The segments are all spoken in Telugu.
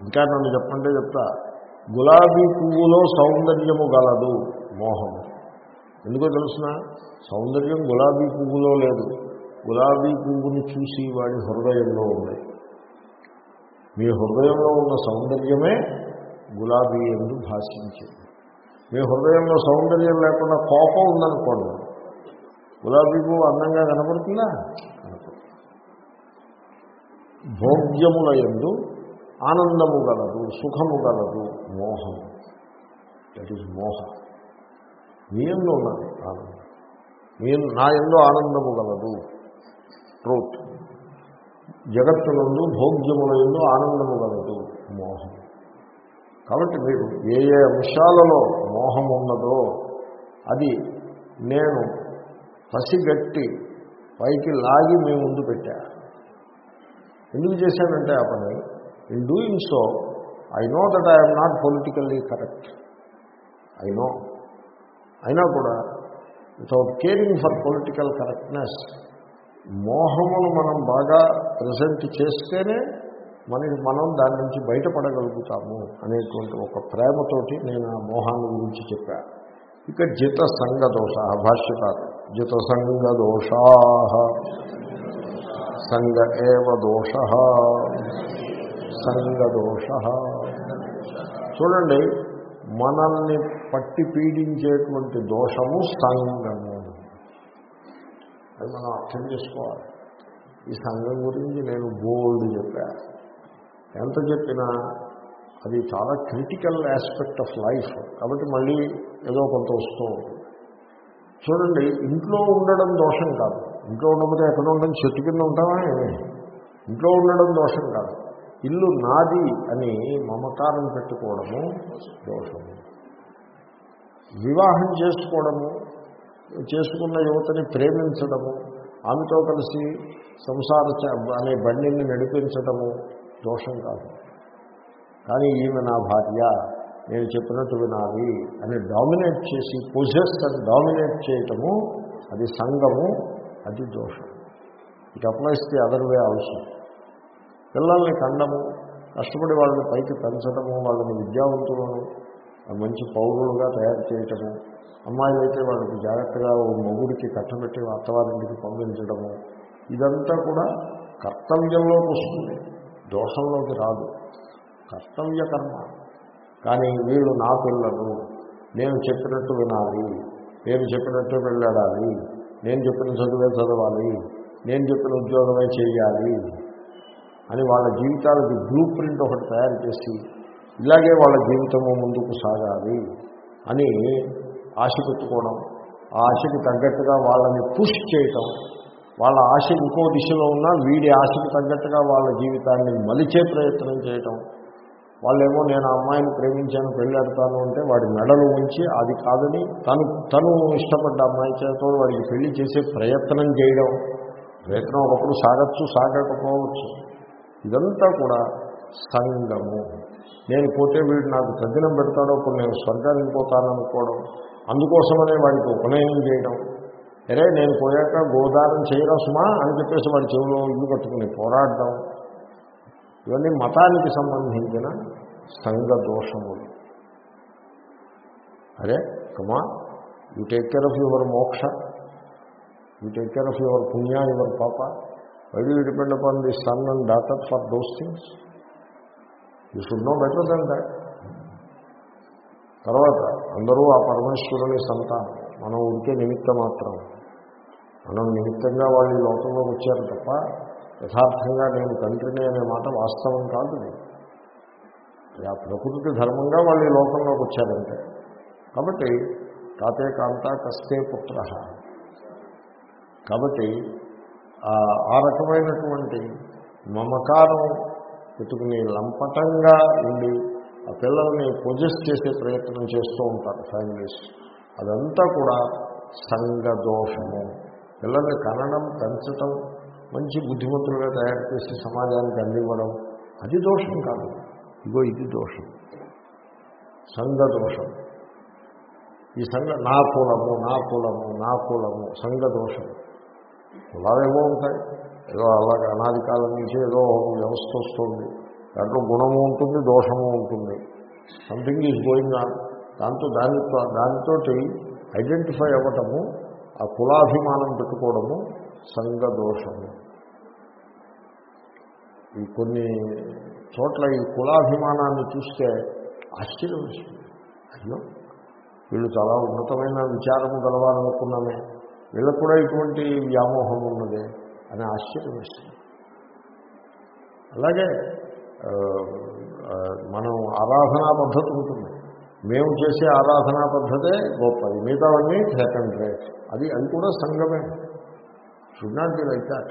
ఇంకా నన్ను చెప్పంటే చెప్తా గులాబీ పువ్వులో సౌందర్యము గలదు మోహము ఎందుకో తెలుసిన? సౌందర్యం గులాబీ పువ్వులో లేదు. గులాబీ పువ్వుని చూసి వాడి హృదయంలో ఉంది. మీ హృదయంలో ఉన్న సౌందర్యమే గులాబీ ఎందు భాషించింది. మీ హృదయంలో సౌందర్యం లేకుండా కోపం ఉందనుకోండి. గులాబీ పువ్వు అందంగా కనపడుతుందా? కనపడుతుంది. భోగ్యముల ఎందు ఆనందము గలదు సుఖము గలదు మోహము దట్ ఈజ్ మోహ. మీ ఎందు ఉన్నది ఆనందం. మీ నా ఎందు ఆనందము గలదు. ట్రూత్ జగత్తునందు భోగ్యముల ఎందు ఆనందము గలదు మోహం. కాబట్టి మీరు ఏ ఏ అంశాలలో మోహం ఉన్నదో అది నేను పసిగట్టి పైకి లాగి మీ ముందు పెట్టా. ఎందుకు చేశానంటే ఆ పని? In doing so I know that I'm not politically correct I know అయినా కూడా without caring for political correctness మోహమును మనం బాగా ప్రజెంట్ చేస్తేనే మనకి మనం దాని నుంచి బయటపడగలుగుతాము అనేటువంటి ఒక ప్రేమతోటి నేను ఆ మోహాన్ని గురించి చెప్పా. ఇక జిత సంఘ దోష భాష్యకారు. జిత సంగ దోషా సంగ ఏవ దోష. సంగదోష చూడండి మనల్ని పట్టి పీడించేటువంటి దోషము సంగము. అది మనం అర్థం చేసుకోవాలి. ఈ సంఘం గురించి నేను బోల్డ్ చెప్పా. ఎంత చెప్పినా అది చాలా క్రిటికల్ ఆస్పెక్ట్ ఆఫ్ లైఫ్ కాబట్టి మళ్ళీ ఏదో కొంత వస్తూ ఉంటుంది. చూడండి ఇంట్లో ఉండడం దోషం కాదు. ఇంట్లో ఉండకపోతే ఎక్కడ ఉండడం చెట్టు కింద ఉంటామా ఇంట్లో ఉండడం దోషం కాదు. ఇల్లు నాది అని మమకారం పెట్టుకోవడము దోషము వివాహం చేసుకోవడము చేసుకున్న యువతని ప్రేమించడము ఆమెతో కలిసి సంసార అనే బండిని నడిపించడము దోషం కాదు. కానీ ఈమె నా భార్య నేను చెప్పినట్టు వినాలి అని డామినేట్ చేసి పొజెస్ అని డామినేట్ చేయటము అది సంఘము అది దోషం. It applies the other way also. పిల్లల్ని కండము కష్టపడి వాళ్ళని పైకి పెంచడము వాళ్ళని విద్యావంతులను మంచి పౌరులుగా తయారు చేయటము అమ్మాయిలు అయితే వాళ్ళకి జాగ్రత్తగా ఓ మొగుడికి కట్టబెట్టి అత్తవారింటికి పంపించడము ఇదంతా కూడా కర్తవ్యంలోకి వస్తుంది. దోషంలోకి రాదు. కర్తవ్య కర్మ. కానీ వీళ్ళు నా పిల్లలు నేను చెప్పినట్టు వినాలి నేను చెప్పినట్టు వెళ్ళాడాలి నేను చెప్పిన చదువే చదవాలి నేను చెప్పిన ఉద్యోగమే చేయాలి అని వాళ్ళ జీవితాలకి బ్లూ ప్రింట్ ఒకటి తయారు చేసి ఇలాగే వాళ్ళ జీవితము ముందుకు సాగాలి అని ఆశ పెట్టుకోవడం ఆ ఆశకి తగ్గట్టుగా వాళ్ళని పుష్ చేయటం వాళ్ళ ఆశ ఇంకో దిశలో ఉన్నా వీడి ఆశకి తగ్గట్టుగా వాళ్ళ జీవితాన్ని మలిచే ప్రయత్నం చేయటం. వాళ్ళేమో నేను ఆ అమ్మాయిని ప్రేమించాను పెళ్ళాడతాను అంటే వాడి మెడలు ఉంచి అది కాదని తను తను ఇష్టపడ్డ అమ్మాయి చేతో వాడికి పెళ్ళి చేసే ప్రయత్నం చేయడం. ప్రయత్నం ఒకప్పుడు సాగచ్చు సాగకపోవచ్చు. ఇదంతా కూడా సంగము నేను పోతే వీడు నాకు తగ్గినం పెడతాడో ఇప్పుడు నేను స్వర్గానికి పోతాననుకోవడం అందుకోసమనే వాడికి ఉపనయనం చేయడం. అరే నేను పోయాక గోదానం చేయరా సుమా? అని చెప్పేసి వాడి చెవిలో ఇల్లు కట్టుకుని పోరాడడం. ఇవన్నీ మతానికి సంబంధించిన సంఘ దోషములు. అరే కమా you take care of your moksha you take care of your punya your papa why do depend upon the son and daughter for those things you should know better than that తర్వాత అందరూ ఆ పరమేశ్వరుని సంతానం మనం ఉంటే నిమిత్త మాత్రం. మనం నిమిత్తంగా వాళ్ళు లోకంలోకి వచ్చారు తప్ప యథార్థంగా నేను తండ్రిని అనే మాట వాస్తవం కాదు ఆ ప్రకృతి ధర్మంగా వాళ్ళు ఈ లోకంలోకి వచ్చారంటే. కాబట్టి కాతే కాంత కస్తే పుత్ర. కాబట్టి ఆ- రకమైనటువంటి మమకారం పెట్టుకుని లంపటంగా ఉండి ఆ పిల్లల్ని పొజెస్ చేసే ప్రయత్నం చేస్తూ ఉంటారు ఫ్యామిలీస్. అదంతా కూడా సంఘదోషము. పిల్లల్ని కనడం పెంచటం మంచి బుద్ధిమంతులుగా తయారు చేసి సమాజానికి అందివ్వడం అది దోషం కాదు. ఇగో ఇది దోషం. సంఘదోషం. ఈ సంఘ నా కులము నా కులము నా కులము సంఘదోషం. కులాలేవో ఉంటాయి ఏదో అలాగే అనాది కాలం నుంచి ఏదో వ్యవస్థ వస్తుంది. దాంట్లో గుణము ఉంటుంది దోషము ఉంటుంది. సంథింగ్ ఈజ్ గోయింగ్ ఆన్ దాంతో దానితో దానితోటి ఐడెంటిఫై అవ్వటము ఆ కులాభిమానం పెట్టుకోవడము సంఘ దోషము ఈ కొన్ని చోట్ల ఈ కులాభిమానాన్ని చూస్తే ఆశ్చర్యం వేస్తుంది. అయ్యో వీళ్ళు చాలా ఉన్నతమైన విచారము గలవాలనుకున్నామే వీళ్ళకు కూడా ఇటువంటి వ్యామోహం ఉన్నదే అని ఆశ్చర్యం వేస్తుంది అలాగే మనం ఆరాధనా పద్ధతి ఉంటుంది. మేము చేసే ఆరాధనా పద్ధతే గొప్పది. మిగతావన్నీ సెకండ్ రేట్ అది అది కూడా సంఘమే. Should not be like that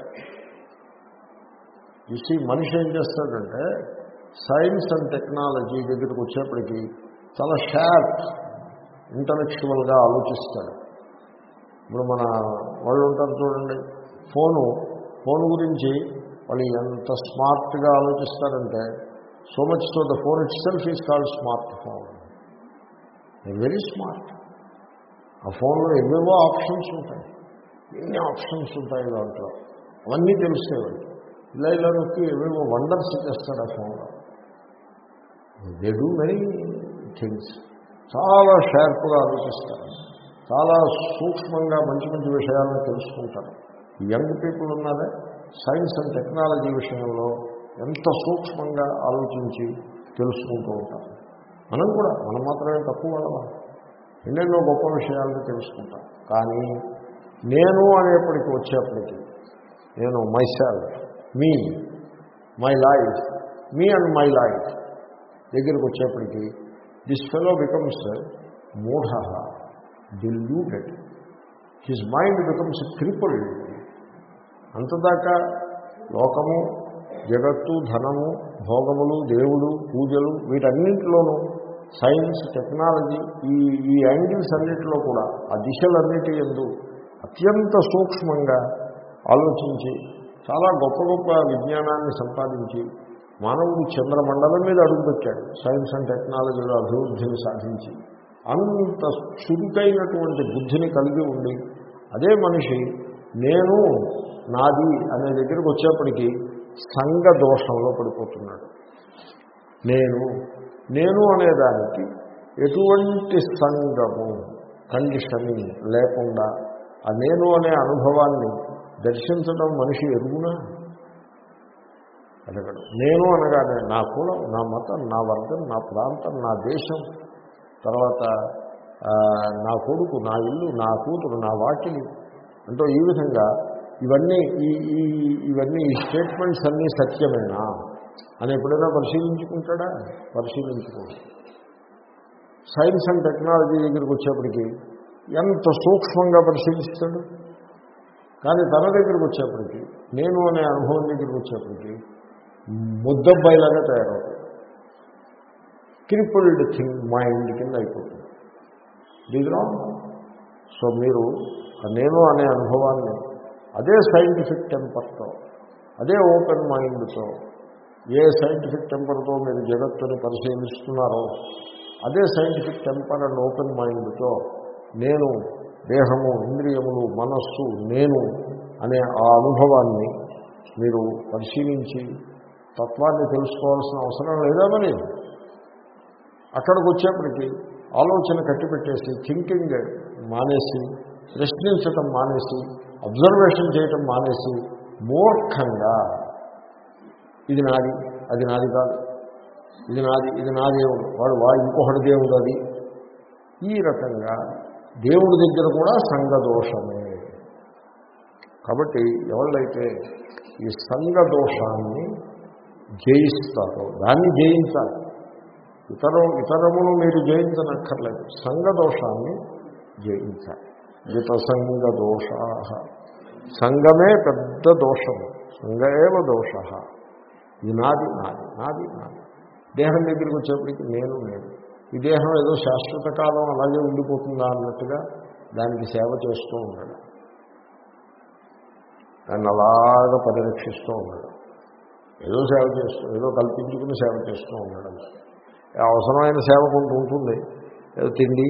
మనిషి ఏం చేస్తాడంటే సైన్స్ అండ్ టెక్నాలజీ దగ్గరికి వచ్చేప్పటికీ చాలా షార్ప్ ఇంటలెక్చువల్గా ఆలోచిస్తాడు. ఇప్పుడు మన వాళ్ళు ఉంటారు చూడండి ఫోను ఫోన్ గురించి వాళ్ళు ఎంత స్మార్ట్గా ఆలోచిస్తారంటే so much so the phone itself is called smart phone very smart ఆ ఫోన్లో ఎన్నెవో ఆప్షన్స్ ఉంటాయి. ఎన్ని ఆప్షన్స్ ఉంటాయి దాంట్లో? అవన్నీ తెలుస్తాయి. వాళ్ళు ఇలా ఇలా నొక్కి ఏవేవో వండర్స్ చేస్తాడు ఆ ఫోన్లో. దే డూ మెనీ థింగ్స్ చాలా షార్ప్గా ఆలోచిస్తారు. చాలా సూక్ష్మంగా మంచి మంచి విషయాలను తెలుసుకుంటారు. యంగ్ పీపుల్ ఉన్నారే సైన్స్ అండ్ టెక్నాలజీ విషయంలో ఎంత సూక్ష్మంగా ఆలోచించి తెలుసుకుంటూ ఉంటారు. మనం కూడా మనం మాత్రమే తక్కువ వాళ్ళమా ఎన్నెన్నో గొప్ప విషయాలను తెలుసుకుంటాం. కానీ నేను అనేప్పటికి వచ్చేప్పటికి నేను myself me my life me and my life దగ్గరికి వచ్చేప్పటికీ దిస్ ఫెలో బికమ్స్ మూఢ deluded his mind becomes crippled అంతదాకా లోకము జగత్తు ధనము భోగములు దేవుడు పూజలు వీటన్నింటిలోనూ సైన్స్ టెక్నాలజీ ఈ ఈ యాంగిల్స్ అన్నింటిలో కూడా ఆ దిశలన్నిటి ఎందు అత్యంత సూక్ష్మంగా ఆలోచించి చాలా గొప్ప గొప్ప విజ్ఞానాన్ని సంపాదించి మానవుడు చంద్రమండలం మీద అడుగుపెట్టాడు. సైన్స్ అండ్ టెక్నాలజీలో అభివృద్ధిని సాధించి. అంత చురుకైనటువంటి బుద్ధిని కలిగి ఉండి అదే మనిషి నేను నాది అనే దగ్గరికి వచ్చేప్పటికీ సంఘ దోషంలో పడిపోతున్నాడు. నేను నేను అనేదానికి ఎటువంటి సంఘము కండిషనింగ్ లేకుండా ఆ నేను అనే అనుభవాన్ని దర్శించడం మనిషి ఎరుగునా? అడగడు. నేను అనగానే నా కులం నా మతం నా వర్గం నా ప్రాంతం నా దేశం తర్వాత నా కొడుకు నా ఇల్లు నా కూతురు నా వాకిలి. అంటూ ఈ విధంగా ఇవన్నీ ఈ ఇవన్నీ ఈ స్టేట్మెంట్స్ అన్నీ సత్యమేనా అని ఎప్పుడైనా పరిశీలించుకుంటాడా? పరిశీలించుకోండి. సైన్స్ అండ్ టెక్నాలజీ దగ్గరికి వచ్చేప్పటికి ఎంత సూక్ష్మంగా పరిశీలిస్తాడు? కానీ తన దగ్గరికి వచ్చేప్పటికి నేను అనే అనుభవం దగ్గరికి వచ్చేప్పటికి ముద్దబ్బాయిలాగా తయారవుతాడు. క్రిపుల్డ్ థింగ్ మైండ్ కింద అయిపోతుంది. ఇది సో మీరు నేను అనే అనుభవాన్ని అదే సైంటిఫిక్ టెంపర్తో అదే ఓపెన్ మైండ్తో ఏ సైంటిఫిక్ టెంపర్తో మీరు జగత్తుని పరిశీలిస్తున్నారో అదే సైంటిఫిక్ టెంపర్ అండ్ ఓపెన్ మైండ్తో నేను దేహము ఇంద్రియములు మనస్సు నేను అనే ఆ అనుభవాన్ని మీరు పరిశీలించి తత్వాన్ని తెలుసుకోవాల్సిన అవసరం లేదా మరి? అక్కడికి వచ్చేప్పటికి ఆలోచన కట్టిపెట్టేసి థింకింగ్ మానేసి ప్రశ్నించటం మానేసి అబ్జర్వేషన్ చేయటం మానేసి మూర్ఖంగా ఇది నాది అది నాది కాదు. ఇది నాది ఇది నా దేవుడు. వాడు వా ఇంకొకటి దేవుడు అది. ఈ రకంగా దేవుడి దగ్గర కూడా సంఘ దోషమే కాబట్టి ఎవళ్ళైతే ఈ సంఘ దోషాన్ని జయిస్తారో దాన్ని జయించాలి. ఇతరం ఇతరమును మీరు జయించనక్కర్లేదు. సంఘ దోషాన్ని జయించాలి. జిత దోష దోషా సంఘమే పెద్ద దోషము. సంఘమేవ దోష. ఇది నాది నాది నాది నాది. దేహం దగ్గరికి వచ్చేప్పటికి నేను నేను. ఈ దేహం ఏదో శాశ్వత కాలం అలాగే ఉండిపోతుందా అన్నట్టుగా దానికి సేవ చేస్తూ ఉన్నాడు. దాన్ని అలాగ పరిరక్షిస్తూ ఉన్నాడు. ఏదో సేవ చేస్తూ ఏదో కల్పించుకుని సేవ చేస్తూ ఉన్నాడు. అవసరమైన సేవ కొంత ఉంటుంది. తిండి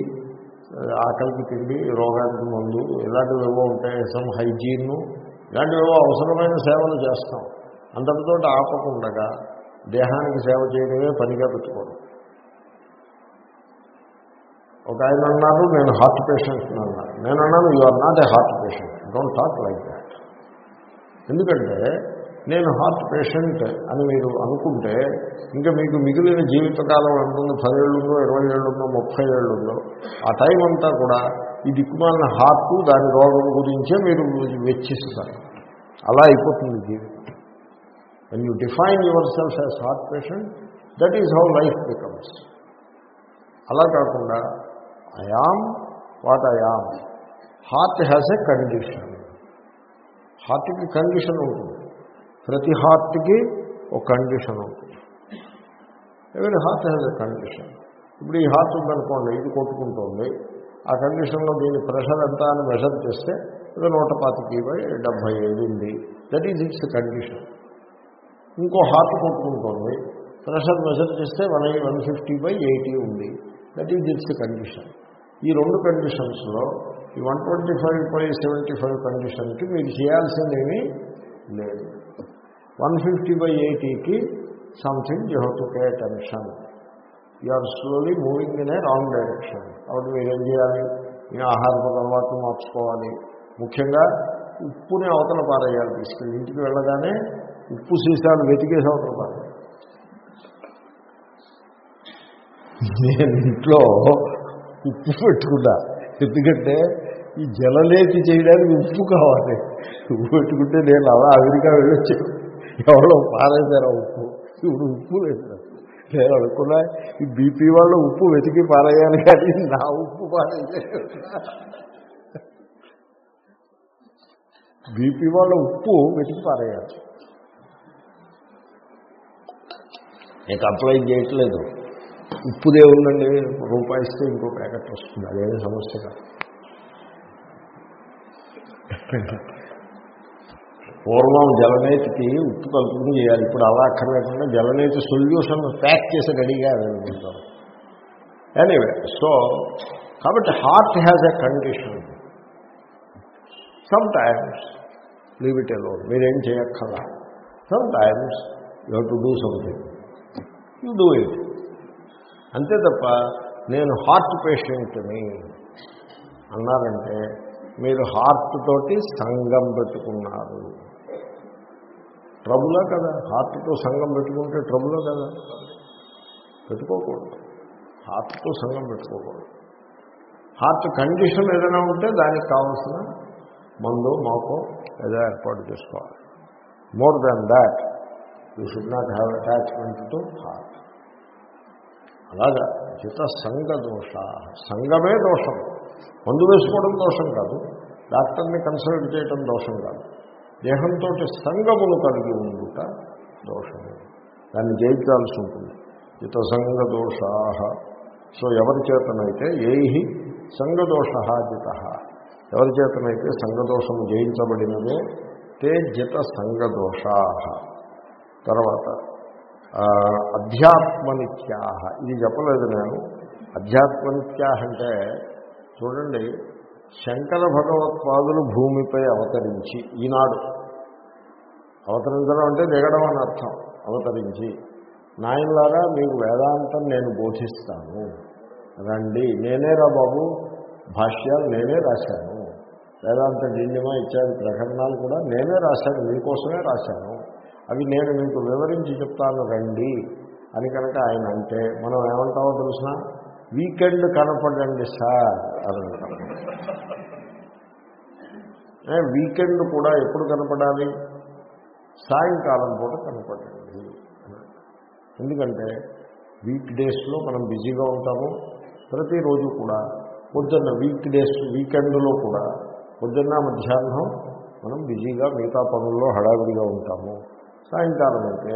ఆకలికి తిండి రోగానికి మందు ఇలాంటివి ఏవో ఉంటాయి. సమ్ హైజీన్ ఇలాంటివేవో అవసరమైన సేవలు చేస్తాం. అంతటితో ఆపకుండగా దేహానికి సేవ చేయడమే పనిగా పెట్టుకోవడం. ఒక ఆయన అన్నారు నేను హార్ట్ పేషెంట్ అన్నారు నేను అన్నాను you are not a heart patient don't talk like that ఎందుకంటే నేను హార్ట్ పేషెంట్ అని మీరు అనుకుంటే ఇంకా మీకు మిగిలిన జీవితకాలం ఉంటుంది పదేళ్ళుందో ఇరవై ఏళ్ళుందో ముప్పై ఏళ్ళుందో ఆ టైం అంతా కూడా ఈ దిక్కుమాలిన హార్ట్ దాని రోగం గురించే మీరు వెచ్చిస్తారు. అలా అయిపోతుంది జీవితం. And you define yourself as heart patient that is how life becomes అలా కాకుండా I am what I am heart has a condition హార్ట్కి కండిషన్ ఉంటుంది. ప్రతి హార్ట్కి ఒక కండిషన్ ఉంటుంది. ఎవరి హార్ట్ హ్యాజ్ కండిషన్? ఇప్పుడు ఈ హార్ట్ ఉందనుకోండి ఇది కొట్టుకుంటుంది ఆ కండిషన్లో దీని ప్రెషర్ ఎంత అని మెజర్ చేస్తే ఇది నూట పాతికి బై డెబ్భై ఐదు ఉంది. దట్ ఈజ్ ఇట్స్ కండిషన్ ఇంకో హార్ట్ కొట్టుకుంటుంది ప్రెషర్ మెజర్ చేస్తే one one fifty by eighty ఉంది. దట్ ఈజ్ ఇట్స్ కండిషన్ ఈ రెండు కండిషన్స్లో ఈ one twenty five by seventy five కండిషన్కి మీరు చేయాల్సిందేమీ లేదు. One fifty by ఎయిటీకి something you have to pay attention. You are slowly moving in a wrong direction. కాబట్టి మీరు ఏం చేయాలి? మీ ఆహారపు అలవాట్లు మార్చుకోవాలి. ముఖ్యంగా ఉప్పుని అవతల పారేయాలి. తీసుకెళ్ళి ఇంటికి వెళ్ళగానే ఉప్పు సీసాలు వెతికేసి అవతల పారేయాలి. నేను ఇంట్లో ఉప్పు పెట్టుకున్నా ఎందుకంటే ఈ జలలేతి చేయడానికి ఉప్పు కావాలి. ఉప్పు పెట్టుకుంటే నేను అలా అమెరికా వెళ్ళొచ్చాను. ఎవరో పారేశారా ఉప్పు. ఇప్పుడు ఉప్పు లేదు నేను అనుకున్నా ఈ బీపీ వాళ్ళు ఉప్పు వెతికి పారేయాలి కానీ నా ఉప్పు పారేయాలి బీపీ వాళ్ళ ఉప్పు వెతికి పారేయాలి. నేను అప్లై చేయట్లేదు. ఉప్పుదే ఉందండి రూపాయి ఇస్తే ఇంకో ప్యాకెట్ వస్తుంది. అదేమి సమస్య కాదు. పూర్వం జలనేతికి ఉప్పు కలుపుకుని చేయాలి. ఇప్పుడు అలా అక్కర్లేకుండా జలనేతి సొల్యూషన్ ప్యాక్ చేసి రెడీగా వెళ్తాం ఎనీవే సో కాబట్టి heart has a condition sometimes leave it మీరేం చేయక్కర్లా. Sometimes you have to do something you do it అంతే తప్ప నేను హార్ట్ పేషెంట్ని అన్నారంటే మీరు హార్ట్ తోటి సంఘం పెట్టుకున్నారు. ట్రబులా కదా? హార్ట్తో సంఘం పెట్టుకుంటే ట్రబులా కదా? పెట్టుకోకూడదు. హార్ట్తో సంఘం పెట్టుకోకూడదు. హార్ట్ కండిషన్ ఏదైనా ఉంటే దానికి కావాల్సిన మందు మాకు ఏదో ఏర్పాటు చేసుకోవాలి. More than that you should not have attachment to heart. అలాగా జిత సంఘ దోష సంఘమే దోషం. మందు వేసుకోవడం దోషం కాదు. డాక్టర్ని కన్సల్ట్ చేయడం దోషం కాదు. దేహంతో సంగమును కలిగి ఉండుట దోషము. దాన్ని జయించాల్సి ఉంటుంది. చిత సంఘ దోషా సో ఎవరి చేతనైతే ఏహి సంగదోష జిత. ఎవరి చేతనైతే సంగదోషము జయించబడినదో తే జిత సంఘదోషా తర్వాత అధ్యాత్మనిత్యాహ ఇది చెప్పలేదు నేను. అధ్యాత్మనిత్యాహ అంటే చూడండి శంకర భగవత్పాదులు భూమిపై అవతరించి ఈనాడు అవతరించడం అంటే దిగడం అని అర్థం అవతరించి. నాయనలారా మీకు వేదాంతం నేను బోధిస్తాను. రండి నేనే రా బాబు భాష్యాలు నేనే రాశాను. వేదాంత డిండిమా ఇత్యాది ప్రకరణాలు కూడా నేనే రాశాను మీకోసమే రాశాను. అవి నేను మీకు వివరించి చెప్తాను రండి అని కనుక ఆయన అంటే మనం ఏమంటామో తెలిసిన వీకెండ్ కనపడండి సార్ అని అంటాం వీకెండ్ కూడా ఎప్పుడు కనపడాలి? సాయంకాలం పూట కనపడండి ఎందుకంటే వీక్ డేస్లో మనం బిజీగా ఉంటాము. ప్రతిరోజు కూడా పొద్దున్న వీక్ డేస్ వీకెండ్లో కూడా పొద్దున్న మధ్యాహ్నం మనం బిజీగా మిగతా పనుల్లో హడావిడిగా ఉంటాము. సాయంకాలం అయితే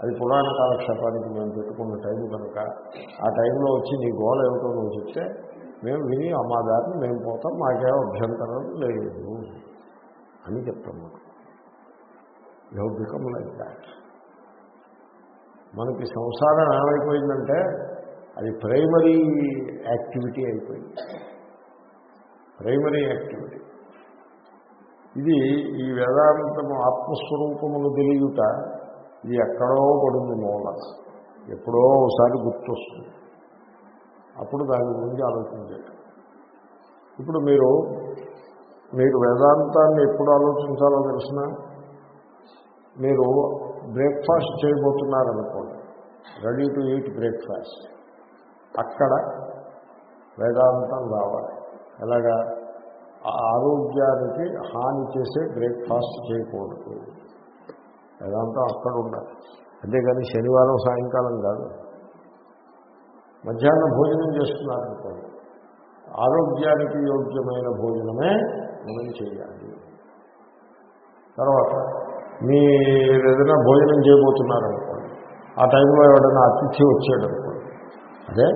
అది పురాణ కాలక్షేపానికి మేము పెట్టుకున్న టైం కనుక ఆ టైంలో వచ్చి నీ గోల ఏమిటో నువ్వు చెప్తే మేము విని మా దారిని మేము పోతాం మాకేం అభ్యంతరం లేదు అని చెప్తాం మనం యూ బికమ్ లైక్ దాట్ మనకి సంసారం ఏమైపోయిందంటే అది ప్రైమరీ యాక్టివిటీ అయిపోయింది. ప్రైమరీ యాక్టివిటీ ఇది ఈ వేదాంతము ఆత్మస్వరూపమును తెలియట ఇది ఎక్కడో పడింది మూల ఎప్పుడో ఒకసారి గుర్తొస్తుంది. అప్పుడు దాని గురించి ఆలోచించారు ఇప్పుడు మీరు మీరు వేదాంతాన్ని ఎప్పుడు ఆలోచించాలో తెలిసిన? మీరు breakfast చేయబోతున్నారనుకోండి. Ready to eat breakfast. అక్కడ వేదాంతం రావాలి. ఎలాగా? ఆ ఆరోగ్యానికి హాని చేసే బ్రేక్ఫాస్ట్ చేయకూడదు. వేదాంతం అక్కడ ఉండాలి. అంతేగాని శనివారం సాయంకాలం కాదు. మధ్యాహ్నం భోజనం చేస్తున్నారనుకోండి ఆరోగ్యానికి యోగ్యమైన భోజనమే మనం చేయాలి. తర్వాత మీరు ఏదైనా భోజనం చేయబోతున్నారనుకోండి ఆ టైంలో ఎవడైనా అతిథి వచ్చాడనుకోండి అదే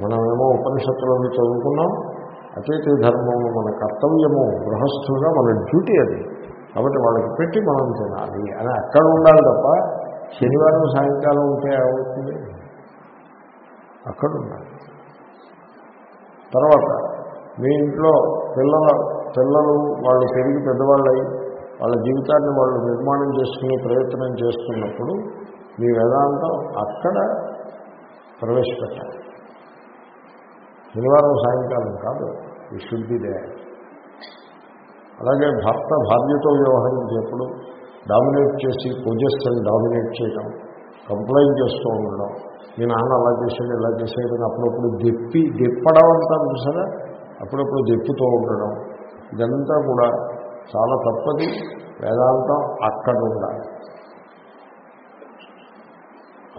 మనమేమో ఉపనిషత్తులను చదువుకున్నాం అతిథి ధర్మము మన కర్తవ్యము గృహస్థులుగా మన డ్యూటీ అది. కాబట్టి వాళ్ళకి పెట్టి మనం తినాలి. అని అక్కడ ఉండాలి తప్ప శనివారం సాయంకాలం ఉంటే ఏమవుతుంది? అక్కడ ఉండాలి. తర్వాత మీ ఇంట్లో పిల్లల పిల్లలు వాళ్ళు పెరిగి పెద్దవాళ్ళై వాళ్ళ జీవితాన్ని వాళ్ళు నిర్మాణం చేసుకునే ప్రయత్నం చేస్తున్నప్పుడు మీ వేదాంతం అక్కడ ప్రవేశపెట్టాలి. శనివారం సాయంకాలం కాదు. ఈ శుద్ధి డే అలాగే భర్త భార్యతో వ్యవహరించేప్పుడు డామినేట్ చేసి పొజిషన్ డామినేట్ చేయడం కంప్లైంట్ చేస్తూ ఉండడం. మీ నాన్న అలా చేసాడు ఇలా చేసాడు అప్పుడప్పుడు దెప్పి దెప్పడం అంటారు చూసారా? అప్పుడప్పుడు దెప్పుతూ ఉండడం. ఇదంతా కూడా చాలా తప్పది. వేదాంతం అక్కడ ఉండాలి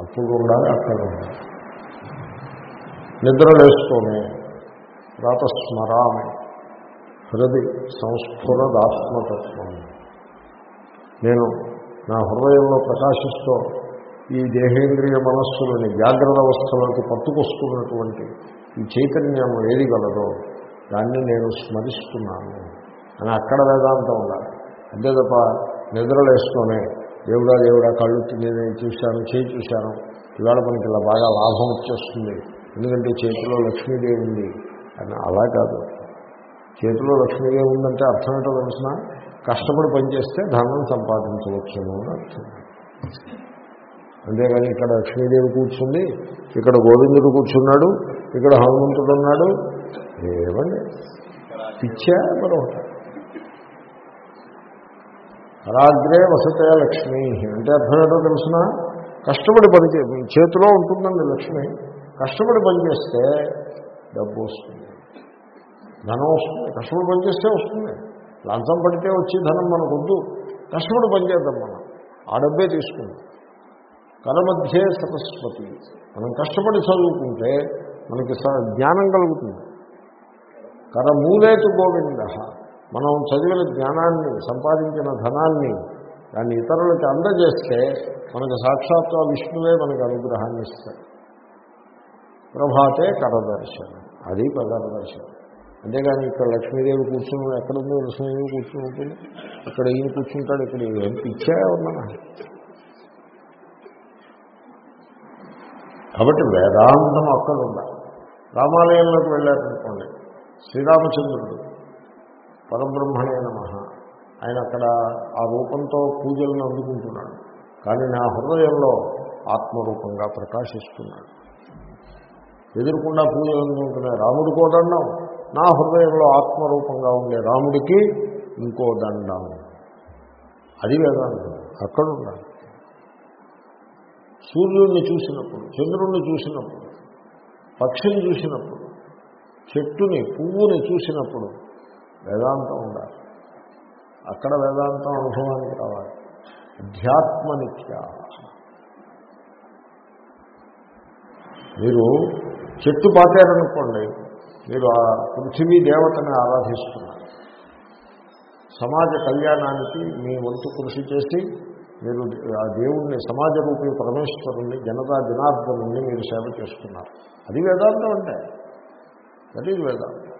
అప్పుడు ఉండాలి అక్కడ ఉండాలి. నిద్ర నిద్రలేస్తూనే ప్రాతస్మరామి హృది సంస్ఫురదాత్మతత్వం. నేను నా హృదయంలో ప్రకాశిస్తూ ఈ దేహేంద్రియ మనస్సులని జాగ్రత్త అవస్థలోకి పట్టుకొస్తున్నటువంటి ఈ చైతన్యం ఏది గలదో దాన్ని నేను స్మరిస్తున్నాను. అని అక్కడ వేదాంతం ఉండాలి. అంతే తప్ప నిద్రలేస్తూనే దేవుడా దేవుడా కళ్ళు నేను చూశాను చేయి చూశాను. ఇవాళ మనకి ఇలా బాగా లాభం వచ్చేస్తుంది. ఎందుకంటే చేతిలో లక్ష్మీదేవి ఉంది. అని అలా కాదు. చేతిలో లక్ష్మీదేవి ఉందంటే అర్థం ఏంటో తెలిసిన? కష్టపడి పనిచేస్తే ధనం సంపాదించవచ్చును అని అర్థం. అంతేగాని ఇక్కడ లక్ష్మీదేవి కూర్చుంది ఇక్కడ గోవిందుడు కూర్చున్నాడు ఇక్కడ హనుమంతుడు ఉన్నాడు ఏమండి? పిచ్చా మరొకటి కరాగ్రే వసతే లక్ష్మి. అంటే అర్థం ఏంటో తెలిసిన? కష్టపడి పనిచే చేతిలో ఉంటుందండి లక్ష్మి. కష్టపడి పనిచేస్తే డబ్బు వస్తుంది. ధనం వస్తుంది. కష్టపడి పనిచేస్తే వస్తుంది. లంచం పడితే వచ్చి ధనం మనకు వద్దు కష్టపడి పనిచేద్దాం మనం. ఆ డబ్బే తీసుకుందాం. కరమధ్యే సరస్వతి. మనం కష్టపడి చదువుకుంటే మనకి స- జ్ఞానం కలుగుతుంది. కరమూలేతు గోవింద. మనం చదివిన జ్ఞానాన్ని సంపాదించిన ధనాన్ని దాన్ని ఇతరులకి అందజేస్తే మనకు సాక్షాత్తు విష్ణువే మనకు అనుగ్రహాన్ని ఇస్తాడు. ప్రభాతే కరదర్శనం. అది కరదర్శనం. అంతేగాని ఇక్కడ లక్ష్మీదేవి కూర్చుని ఎక్కడుందో లక్ష్మీదేవి కూర్చుని ఉంటుంది. అక్కడ ఈయన కూర్చుంటాడు ఇక్కడ ఏం పిచ్చా ఉన్నా కాబట్టి వేదాంతం అక్కడ ఉండాలి. రామాలయంలోకి వెళ్ళారనుకోండి శ్రీరామచంద్రుడు పరబ్రహ్మణే నమ. ఆయన అక్కడ ఆ రూపంతో పూజలను అందుకుంటున్నాడు. కానీ నా హృదయంలో ఆత్మరూపంగా ప్రకాశిస్తున్నాడు. ఎదురుకుండా పూజలు అందుకుంటున్నాయి. రాముడు అన్నావు నా హృదయంలో ఆత్మరూపంగా ఉండే రాముడికి ఇంకో దండం. అది వేదాంతం. అక్కడ ఉండాలి సూర్యుడిని చూసినప్పుడు చంద్రుణ్ణి చూసినప్పుడు పక్షిని చూసినప్పుడు చెట్టుని పువ్వుని చూసినప్పుడు వేదాంతం ఉండాలి. అక్కడ వేదాంతం అనుభవానికి రావాలి. అధ్యాత్మనిత్య. మీరు చెట్టు పాతారనుకోండి మీరు ఆ పృథివీ దేవతని ఆరాధిస్తున్నారు. సమాజ కళ్యాణానికి మీ వంతు కృషి చేసి మీరు ఆ దేవుణ్ణి సమాజ రూపీ పరమేశ్వరుణ్ణి జనతా జనార్దనుణ్ణి మీరు సేవ చేస్తున్నారు. అది వేదాంతం అంటే. దట్ ఈజ్ వేదాంతం.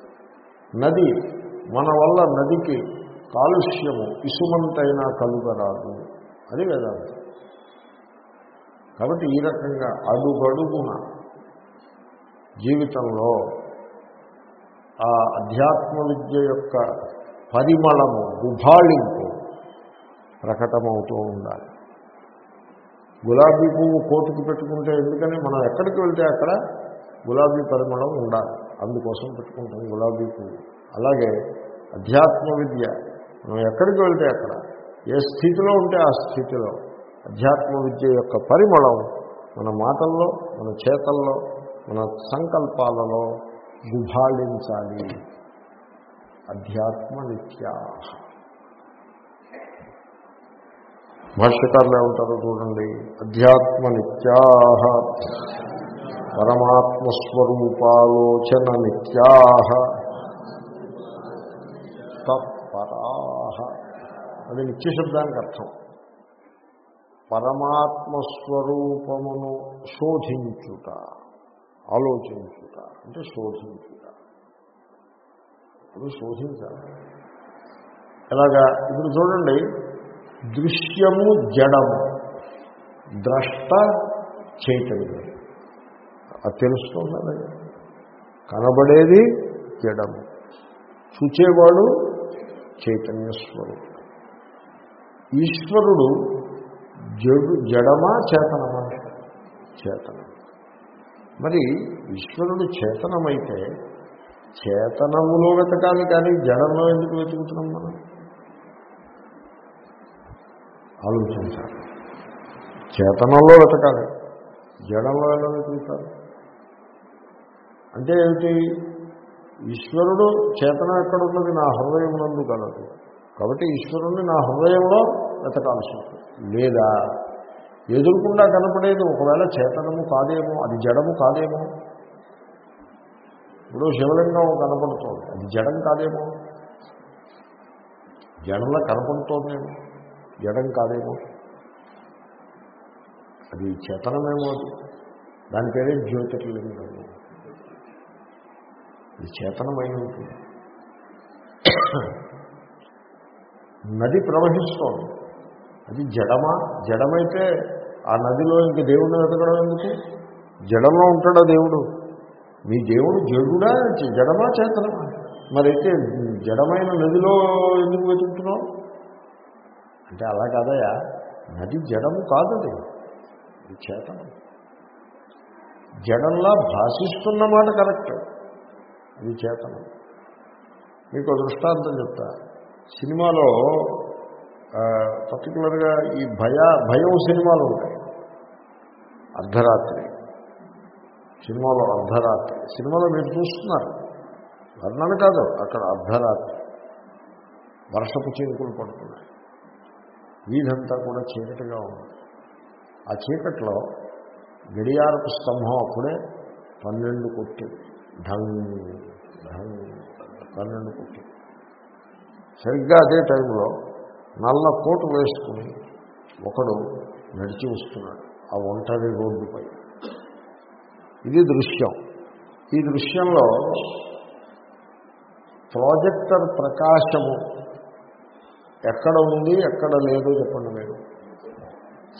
నది మన వల్ల నదికి కాలుష్యము ఇసుమంతైనా కలుగరాదు. అది వేదాంతం. కాబట్టి ఈ రకంగా అడుగడుగున జీవితంలో ఆ అధ్యాత్మ విద్య యొక్క పరిమళము గుభాళింపు ప్రకటమవుతూ ఉండాలి. గులాబీ పువ్వు కోటుకు పెట్టుకుంటే ఎందుకని? మనం ఎక్కడికి వెళ్తే అక్కడ గులాబీ పరిమళం ఉండాలి. అందుకోసం పెట్టుకుంటాం గులాబీ పువ్వు. అలాగే అధ్యాత్మ విద్య మనం ఎక్కడికి వెళ్తే అక్కడ? ఏ స్థితిలో ఉంటే ఆ స్థితిలో అధ్యాత్మ విద్య యొక్క పరిమళం మన మాటల్లో మన చేతల్లో మన సంకల్పాలలో గుభాళించాలి అధ్యాత్మ నిత్యా భాష్యకారులు ఏమంటారు చూడండి. అధ్యాత్మ నిత్యా పరమాత్మస్వరూపాలోచన నిత్యా తత్పరా. అది నిత్య శబ్దానికి అర్థం. పరమాత్మస్వరూపమును శోధించుట. ఆలోచించుట అంటే శోధించుట ఇప్పుడు శోధించాలి ఎలాగా? ఇప్పుడు చూడండి. దృశ్యము జడము ద్రష్ట చైతన్యం. అది తెలుస్తున్నది కనబడేది జడము. చూచేవాడు చైతన్య స్వరూపం. ఈశ్వరుడు జడు జడమా చేతనమా? చేతనం. మరి ఈశ్వరుడు చేతనమైతే చేతనములో వెతకాలి కానీ జడంలో ఎందుకు వెతుకుతున్నాం మనం? ఆలోచించాలి. చేతనంలో వెతకాలి. జడంలో ఎలా వెతుకుతారు? అంటే ఏమిటి? ఈశ్వరుడు చేతనం ఎక్కడున్నది? నా హృదయం నందు కలదు. కాబట్టి ఈశ్వరుణ్ణి నా హృదయంలో వెతకాల్సి ఉంటుంది. లేదా ఎదురుకుండా కనపడేది ఒకవేళ చేతనము కాదేమో అది జడము కాదేమో. ఇప్పుడు శివలింగం కనపడుతోంది అది జడం కాదేమో. జడంలో కనపడుతోందేమో జడం కాదేమో. అది చేతనమేమో అది. దాని పేరే జ్యోతిర్లింగం. ఇది చేతనమైన ఉంటుంది నది ప్రవహిస్తోంది. అది జడమా? జడమైతే ఆ నదిలో ఇంక దేవుడిని వెతకడం ఎందుకు? జడంలో ఉంటాడా దేవుడు? మీ దేవుడు జడుడా? జడమా చేతనమా? మరైతే జడమైన నదిలో ఎందుకు వెతుకుతున్నావు? అంటే అలా కాదయా నది జడము కాదది. చేతనం. జడంలా భాషిస్తున్న మాట కరెక్ట్. ఇది చేతనం. మీకు దృష్టాంతం చెప్తా. సినిమాలో పర్టికులర్గా ఈ భయ భయం సినిమాలు ఉంటాయి. అర్ధరాత్రి. సినిమాలో అర్ధరాత్రి. సినిమాలో మీరు చూస్తున్నారు. వర్ణన కాదు అక్కడ అర్ధరాత్రి. వర్షపు చినుకులు పడుతున్నాయి. వీధంతా కూడా చీకటిగా ఉంది. ఆ చీకట్లో గడియారపు స్తంభం అప్పుడే పన్నెండు కొట్టింది ఢంగ్ ఢంగ్ పన్నెండు కొట్టింది సరిగ్గా అదే టైంలో నల్ల కోటు వేసుకుని ఒకడు నడిచి వస్తున్నాడు. ఆ ఒంటరి రోడ్డుపై ఇది దృశ్యం. ఈ దృశ్యంలో ప్రాజెక్టర్ ప్రకాశము ఎక్కడ ఉంది ఎక్కడ లేదు చెప్పండి మీరు.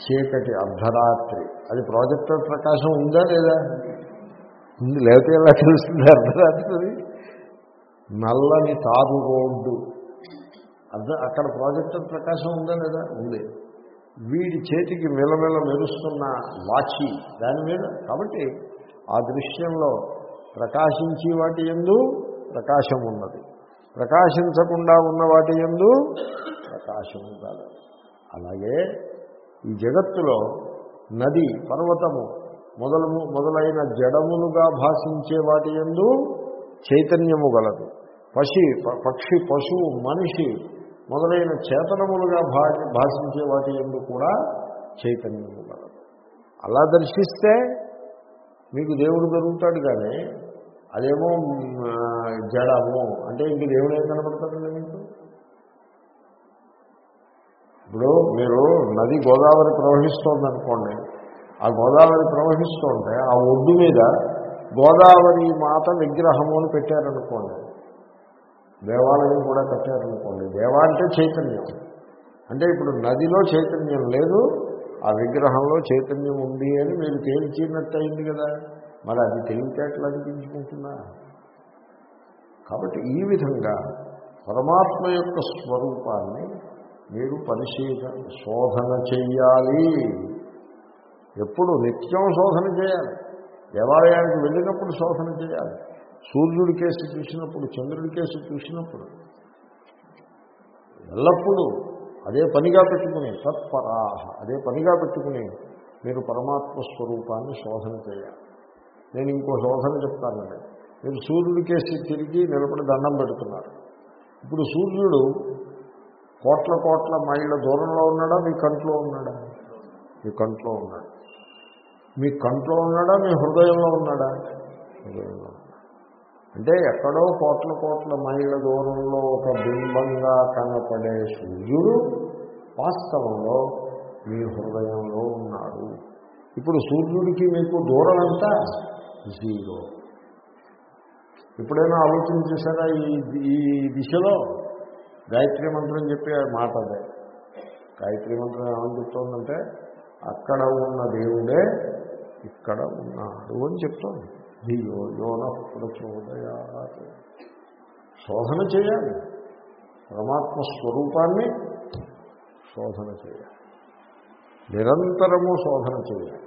చీకటి అర్ధరాత్రి. అది ప్రాజెక్టర్ ప్రకాశం ఉందా లేదా? ఉంది లేకపోతే ఎలా తెలుస్తుంది అర్ధరాత్రి? నల్లని తారు రోడ్డు. అర్ధ అక్కడ ప్రాజెక్టర్ ప్రకాశం ఉందా లేదా? ఉంది. వీడి చేతికి మెలమెల మెరుస్తున్న వాచి దాని మీద. కాబట్టి ఆ దృశ్యంలో ప్రకాశించి వాటి ఎందు ప్రకాశం ఉన్నది. ప్రకాశించకుండా ఉన్న వాటి ఎందు ప్రకాశం కాదు అలాగే ఈ జగత్తులో నది పర్వతము మొదలు మొదలైన జడములుగా భాషించే వాటి ఎందు చైతన్యము గలదు. పశి పక్షి పశువు మనిషి మొదలైన చేతనములుగా భా భాషించే వాటి ఎందు కూడా చైతన్యము అలా దర్శిస్తే మీకు దేవుడు దొరుకుతాడు కానీ అదేమో జడము అంటే ఇంక దేవుడు ఏం కనపడతాడండి మీకు? ఇప్పుడు మీరు నది గోదావరి ప్రవహిస్తోంది అనుకోండి ఆ గోదావరి ప్రవహిస్తుంటే ఆ ఒడ్డు మీద గోదావరి మాత విగ్రహము అని పెట్టారనుకోండి దేవాలయం కూడా కట్టారనుకోండి. దేవ అంటే చైతన్యం. అంటే ఇప్పుడు నదిలో చైతన్యం లేదు ఆ విగ్రహంలో చైతన్యం ఉంది అని మీరు తేల్చినట్టు అయింది కదా. మరి అది తెలివితేటలు అనిపించుకుంటున్నా కాబట్టి ఈ విధంగా పరమాత్మ యొక్క స్వరూపాన్ని మీరు పరిశీలన శోధన చెయ్యాలి. ఎప్పుడు నిత్యం శోధన చేయాలి. దేవాలయానికి వెళ్ళినప్పుడు శోధన చేయాలి. సూర్యుడి కేసు చూసినప్పుడు చంద్రుడి కేసు చూసినప్పుడు ఎల్లప్పుడూ అదే పనిగా పెట్టుకుని తత్పరాహ అదే పనిగా పెట్టుకుని మీరు పరమాత్మ స్వరూపాన్ని శోధన చేయాలి. నేను ఇంకో శోధన చెప్తానండి మీరు సూర్యుడి కేసి తిరిగి నిలబడి దండం పెడుతున్నారు. ఇప్పుడు సూర్యుడు కోట్ల కోట్ల మైళ్ళ దూరంలో ఉన్నాడా? మీ కంట్లో ఉన్నాడా? మీ కంట్లో ఉన్నాడు. మీ కంట్లో ఉన్నాడా? మీ హృదయంలో ఉన్నాడా? హృదయంలో అంటే ఎక్కడో కోట్ల కోట్ల మైళ్ళ దూరంలో ఒక బింబంగా కనపడే సూర్యుడు వాస్తవంలో మీ హృదయంలో ఉన్నాడు. ఇప్పుడు సూర్యుడికి మీకు దూరం ఎంత? జీరో. ఎప్పుడైనా ఆలోచన చేశారా? ఈ ఈ దిశలో గాయత్రి మంత్రం చెప్పే మాట అదే. గాయత్రి మంత్రం ఏమని చెప్తోందంటే అక్కడ ఉన్న దేవుడే ఇక్కడ ఉన్నాడు అని చెప్తోంది. ధియో యోన ప్రచోదయాత్ శోధన చేయాలి. పరమాత్మ స్వరూపాన్ని శోధన చేయాలి. నిరంతరము శోధన చేయాలి.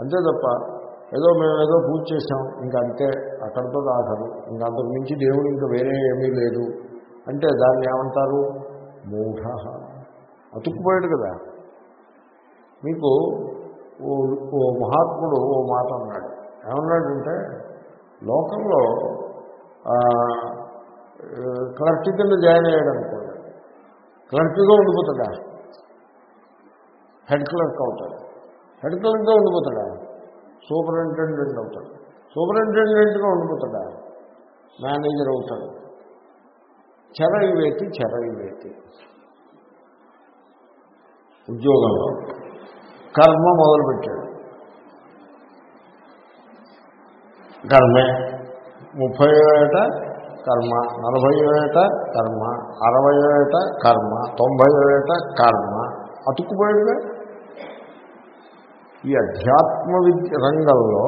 అంతే తప్ప ఏదో మేము ఏదో పూజ చేసాం ఇంకా అంతే అక్కడితో ఆఖరు ఇంకా అంతకు మించి దేవుడు ఇంకా వేరే ఏమీ లేదు. అంటే దాన్ని ఏమంటారు? మూఢ. అతుక్కుపోయాడు కదా. మీకు ఓ ఓ మహాత్ముడు ఓ మాట అన్నాడు. ఏమన్నాడంటే లోకంలో క్లర్క్ కింద జాయిన్ అయ్యాడు అనుకోండి క్లర్క్గా ఉండిపోతాడా? హెడ్ క్లర్క్ అవుతాడు. హెడ్ క్లర్క్గా ఉండిపోతాడా? సూపరింటెండెంట్ అవుతాడు. సూపరింటెండెంట్గా ఉండిపోతాడా? మేనేజర్ అవుతాడు. చెరైవేతి చెరైవేతి ఉద్యోగంలో కర్మ మొదలుపెట్టాడు. కర్మే. ముప్పై ఏట కర్మ నలభై ఏట కర్మ అరవై ఏట కర్మ తొంభై ఏట కర్మ. అతుక్కుపోయాడుగా ఈ అధ్యాత్మ విద్య రంగంలో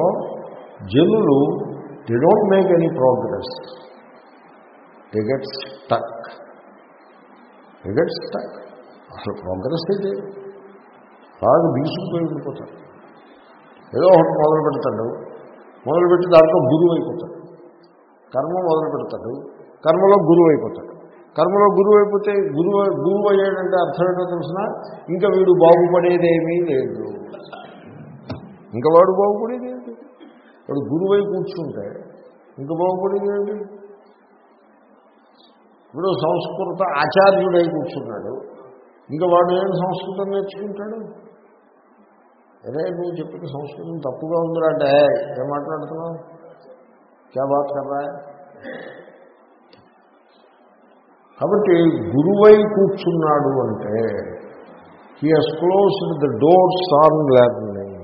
జనులు they don't make any progress they get stuck they get stuck అసలు ప్రోగ్రెస్ అయితే బాగా బీసుకుపోయి ఉండిపోతాడు ఏదో ఒకటి మొదలు పెడతాడు మొదలుపెట్టి దాంట్లో గురువు అయిపోతాడు కర్మ మొదలు పెడతాడు కర్మలో గురువు అయిపోతాడు కర్మలో గురువు అయిపోతే గురువు గురువు అయ్యాడంటే అర్థం ఏంటో తెలిసిన? ఇంకా వీడు బాగుపడేదేమీ లేదు. ఇంకా వాడు బాగుపడేది ఏంటి వాడు గురువై కూర్చుంటే ఇంకా బాగుపడేది ఏంటి ఇప్పుడు సంస్కృత ఆచార్యుడై కూర్చున్నాడు. ఇంకా వాడు ఏం సంస్కృతం నేర్చుకుంటాడు? అదే నువ్వు చెప్పిన సంస్కృతం తప్పుగా ఉందిరా అంటే ఏం మాట్లాడుతున్నావు? క్యా బాత్ కర్రా కాబట్టి గురువై కూర్చున్నాడు అంటే he has closed the doors on learning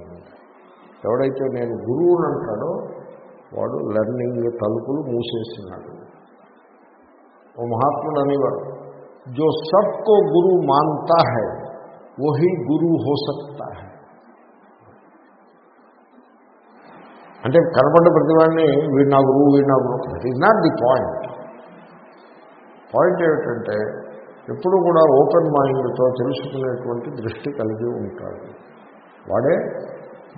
ఎవడైతే నేను గురువుని అంటాడో వాడు లెర్నింగ్ తలుపులు మూసేసినాడు. ఓ మహాత్ముడు అనేవారు జో సబ్కో గురు మానతా హై వహీ గురు హో సక్తా హై. అంటే కనపడ్డ ప్రతివాడిని వీడు నా గురువు వీడు నా గురువు that is not the point point ఏమిటంటే ఎప్పుడు కూడా ఓపెన్ మైండ్తో తెలుసుకునేటువంటి దృష్టి కలిగి ఉంటాడు. వాడే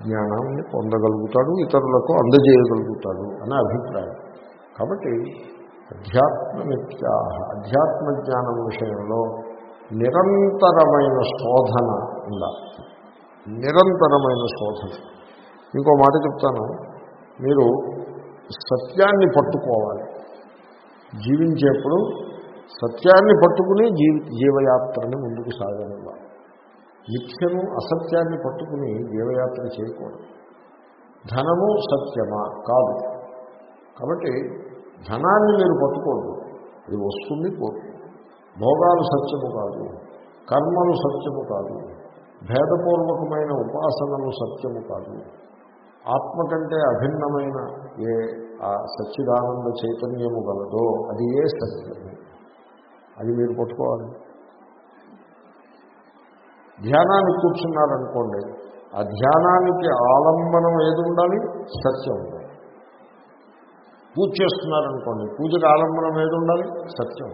జ్ఞానాన్ని పొందగలుగుతాడు ఇతరులకు అందజేయగలుగుతాడు అనే అభిప్రాయం. కాబట్టి అధ్యాత్మనిత్యాహ అధ్యాత్మ జ్ఞానం విషయంలో నిరంతరమైన శోధన ఉండాలి. నిరంతరమైన శోధన. ఇంకో మాట చెప్తాను. మీరు సత్యాన్ని పట్టుకోవాలి. జీవించేప్పుడు సత్యాన్ని పట్టుకుని జీవి జీవయాత్రని ముందుకు సాగనివ్వాలి. మిథ్యను అసత్యాన్ని పట్టుకుని జీవయాత్ర చేయకూడదు. ధనము సత్యమా? కాదు. కాబట్టి ధనాన్ని మీరు పట్టుకోండి. అది వస్తుంది పోతుంది. భోగాలు సత్యము కాదు. కర్మలు సత్యము కాదు. భేదపూర్వకమైన ఉపాసనలు సత్యము కాదు. ఆత్మ కంటే అభిన్నమైన ఏ ఆ సచ్చిదానంద చైతన్యము గలదో అది ఏ సత్యము అది మీరు పట్టుకోవాలి. ధ్యానాన్ని కూర్చున్నారనుకోండి ఆ ధ్యానానికి ఆలంబనం ఏది ఉండాలి? సత్యం ఉండాలి. పూజ చేస్తున్నారనుకోండి పూజకు ఆలంబనం ఏది ఉండాలి? సత్యం.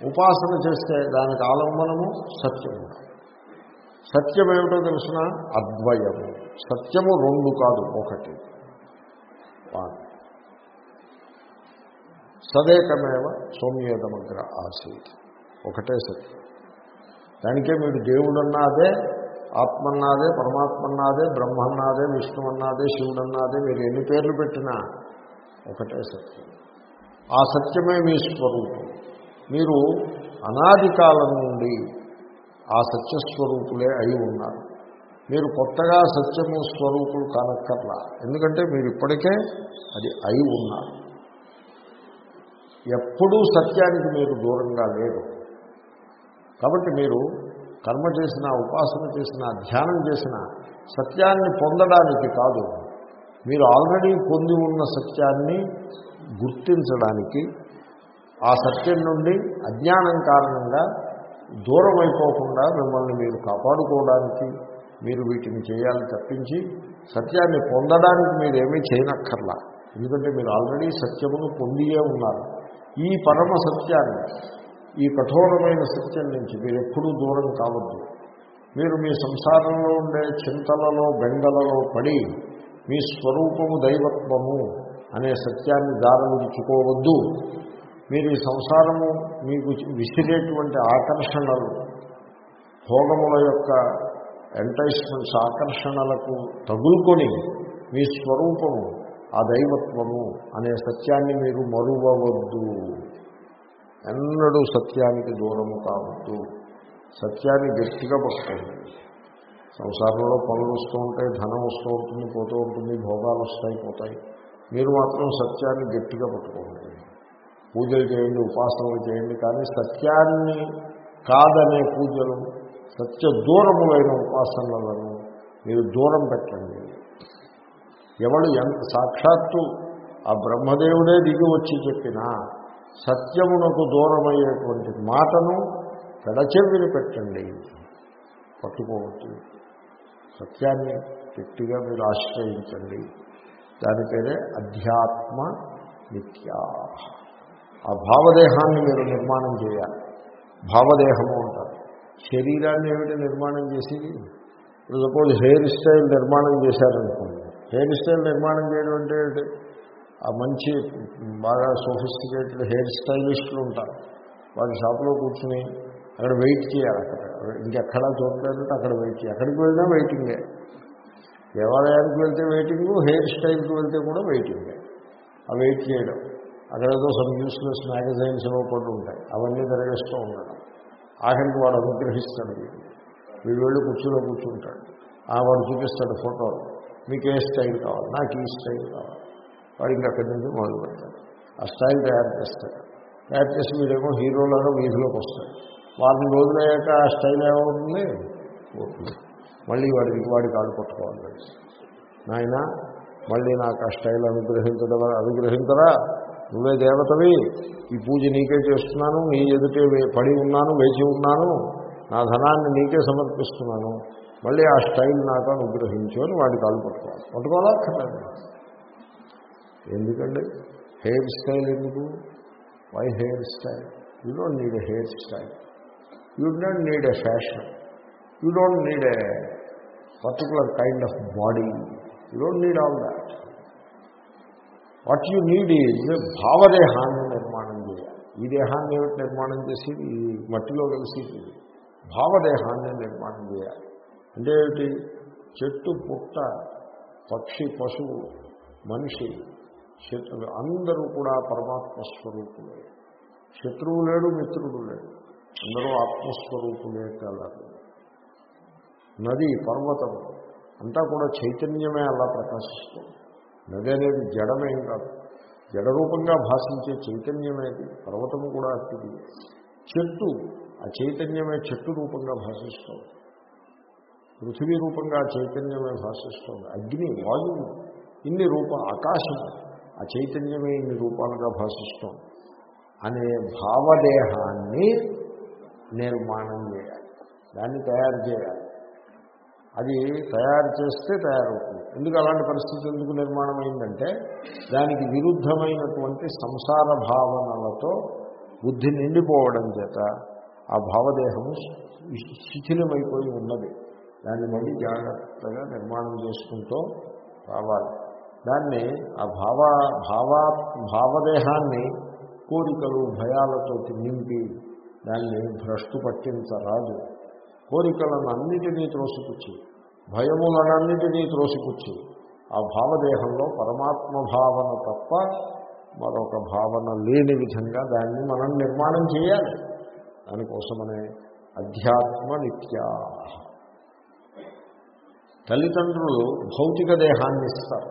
ఉపాసన చేస్తే దానికి ఆలంబనము సత్యం ఉండాలి. సత్యం ఏమిటో తెలిసిన? అద్వయము. సత్యము రెండు కాదు ఒకటి. సదేకమేవ సౌమ్యేదమగ్ర ఆసీత్. ఒకటే సత్యం. దానికే మీరు దేవుడన్నాదే ఆత్మన్నాదే పరమాత్మన్నాదే బ్రహ్మన్నాదే విష్ణువన్నాదే శివుడన్నాదే మీరు ఎన్ని పేర్లు పెట్టినా ఒకటే సత్యం. ఆ సత్యమే మీ స్వరూపం. మీరు అనాది కాలం నుండి ఆ సత్యస్వరూపులే అయి ఉన్నారు. మీరు కొత్తగా సత్యము స్వరూపులు కానక్కర్లా. ఎందుకంటే మీరు ఇప్పటికే అది అయి ఉన్నారు. ఎప్పుడూ సత్యానికి మీరు దూరంగా లేరు. కాబట్టి మీరు కర్మ చేసిన ఉపాసన చేసిన ధ్యానం చేసిన సత్యాన్ని పొందడానికి కాదు. మీరు ఆల్రెడీ పొంది ఉన్న సత్యాన్ని గుర్తించడానికి ఆ సత్యం నుండి అజ్ఞానం కారణంగా దూరం అయిపోకుండా మిమ్మల్ని మీరు కాపాడుకోవడానికి మీరు వీటిని చేయాలని తప్పించి సత్యాన్ని పొందడానికి మీరు ఏమీ చేయనక్కర్లా. ఎందుకంటే మీరు ఆల్రెడీ సత్యమును పొందియే ఉన్నారు. ఈ పరమ సత్యాన్ని ఈ కఠోరమైన సత్యం నుంచి మీరు ఎప్పుడూ దూరం కావద్దు. మీరు మీ సంసారంలో ఉండే చింతలలో బెంగలలో పడి మీ స్వరూపము దైవత్వము అనే సత్యాన్ని దారవిడుచుకోవద్దు మీరు ఈ సంసారము మీకు విసిరేటువంటి ఆకర్షణలు భోగముల యొక్క ఎంటైస్మెంట్స్ ఆకర్షణలకు తగులుకొని మీ స్వరూపము ఆ దైవత్వము అనే సత్యాన్ని మీరు మరువవద్దు. ఎన్నడూ సత్యానికి దూరము కావద్దు. సత్యాన్ని గట్టిగా పట్టుకోండి. సంసారంలో పనులు వస్తూ ఉంటాయి ధనం వస్తూ ఉంటుంది పోతూ ఉంటుంది భోగాలు వస్తాయి పోతాయి. మీరు మాత్రం సత్యాన్ని గట్టిగా పట్టుకోండి పూజలు చేయండి ఉపాసనలు చేయండి కానీ సత్యాన్ని కాదనే పూజలు సత్య దూరములైన ఉపాసనలను మీరు దూరం పెట్టండి. ఎవడు ఎంత సాక్షాత్తు ఆ బ్రహ్మదేవుడే దిగి వచ్చి చెప్పినా సత్యమునకు దూరమయ్యేటువంటి మాటను పెడచెవిని పెట్టండి. పట్టుకోవచ్చు. సత్యాన్ని గట్టిగా మీరు ఆశ్రయించండి. దాని పేరే అధ్యాత్మ నిత్యా ఆ భావదేహాన్ని మీరు నిర్మాణం చేయాలి. భావదేహము అంటారు. శరీరాన్ని ఏమిటి నిర్మాణం చేసేది? ఇప్పుడు సపోజ్ హెయిర్ స్టైల్ నిర్మాణం చేశారనుకోండి. హెయిర్ స్టైల్ నిర్మాణం చేయడం అంటే ఆ మంచి బాగా సోఫిస్టికేటెడ్ హెయిర్ స్టైలిస్టులు ఉంటారు. వారి షాప్లో కూర్చుని అక్కడ వెయిట్ చేయాలి అక్కడ. ఇంకెక్కడా చూడలేదంటే అక్కడ వెయిట్ చేయాలి. అక్కడికి వెళ్ళినా వెయిటింగే. దేవాలయానికి వెళ్తే వెయిటింగు హెయిర్ స్టైల్కి వెళ్తే కూడా వెయిటింగే. ఆ వెయిట్ చేయడం. అక్కడేదో సమ్ యూస్లెస్ మ్యాగజైన్స్ ఏవో పడి ఉంటాయి అవన్నీ తిరగేస్తూ ఉండడం ఆఖరికి వాడు అనుగ్రహిస్తాడు వీడు వీడు వెళ్ళి కూర్చులో కూర్చుంటాడు. ఆ వాడు చూపిస్తాడు ఫోటో. మీకు ఏ స్టైల్ కావాలి? నాకు ఈ స్టైల్ కావాలి. వాడు ఇంకా అక్కడి నుంచి మొదలు పెడతాడు. ఆ స్టైల్ తయారు చేస్తాడు. తయారు చేసి వీడేమో హీరోలాగా వీధిలోకి వస్తాడు. వారిని రోజులయ్యాక ఆ స్టైల్ ఏమవుతుంది? మళ్ళీ వాడికి వాడికి ఆడు పట్టుకోవాలి నాయన మళ్ళీ నాకు ఆ స్టైల్ అనుగ్రహించడం అనుగ్రహించరా? నువ్వే దేవతవి ఈ పూజ నీకే చేస్తున్నాను నీ ఎదుటే పడి ఉన్నాను వేచి ఉన్నాను నా ధనాన్ని నీకే సమర్పిస్తున్నాను. మళ్ళీ ఆ స్టైల్ నాకు అనుగ్రహించు అని వాడి కాలు పట్టుకోవాలి. పట్టుకోవాలా? ఎందుకండి? హెయిర్ స్టైల్ ఎందుకు? Why hair style? You don't need a hair style. You don't need a fashion you don't need a particular kind of body you don't need all that what you need is భావదేహాన్ని నిర్మాణం చేయాలి. ఈ దేహాన్ని ఏమిటి నిర్మాణం చేసి ఈ మట్టిలో కలిసి భావదేహాన్ని నిర్మాణం చేయాలి. అంటే ఏమిటి? చెట్టు పుట్ట పక్షి పశువు మనిషి శత్రువు అందరూ కూడా పరమాత్మ స్వరూపులే. శత్రువు లేడు మిత్రుడు లేడు. అందరూ ఆత్మస్వరూపులే కలరు నది పర్వతం అంతా కూడా చైతన్యమే అలా ప్రకాశిస్తుంది. నది అనేది జడమేం కాదు. జడరూపంగా భాషించే చైతన్యమేది. పర్వతము కూడా అతిది చెట్టు ఆ చైతన్యమే చెట్టు రూపంగా భాషిస్తుంది. పృథివీ రూపంగా చైతన్యమే భాషిస్తుంది. అగ్ని వాయువు ఇన్ని రూప ఆకాశం ఆ చైతన్యమే ఇన్ని రూపాలుగా భాషిస్తుంది. అనే భావదేహాన్ని నిర్మాణం చేయాలి. దాన్ని తయారు చేయాలి. అది తయారు చేస్తే తయారవుతుంది. ఎందుకు అలాంటి పరిస్థితి ఎందుకు నిర్మాణం అయిందంటే దానికి విరుద్ధమైనటువంటి సంసార భావనలతో బుద్ధి నిండిపోవడం చేత ఆ భావదేహము శిథిలమైపోయి ఉన్నది. దాన్ని మళ్ళీ జాగ్రత్తగా నిర్మాణం చేసుకుంటూ రావాలి. దాన్ని ఆ భావ భావ భావదేహాన్ని కోరికలు భయాలతో నింపి దాన్ని భ్రష్టు పట్టించరాదు. కోరికలను అన్నిటినీ త్రోసిపుచ్చి భయములనన్నిటినీ త్రోసిపుచ్చి. ఆ భావదేహంలో పరమాత్మ భావన తప్ప మరొక భావన లేని విధంగా దాన్ని మనం నిర్మాణం చేయాలి. దానికోసమనే అధ్యాత్మ నిత్యా తల్లిదండ్రులు భౌతిక దేహాన్ని ఇస్తారు.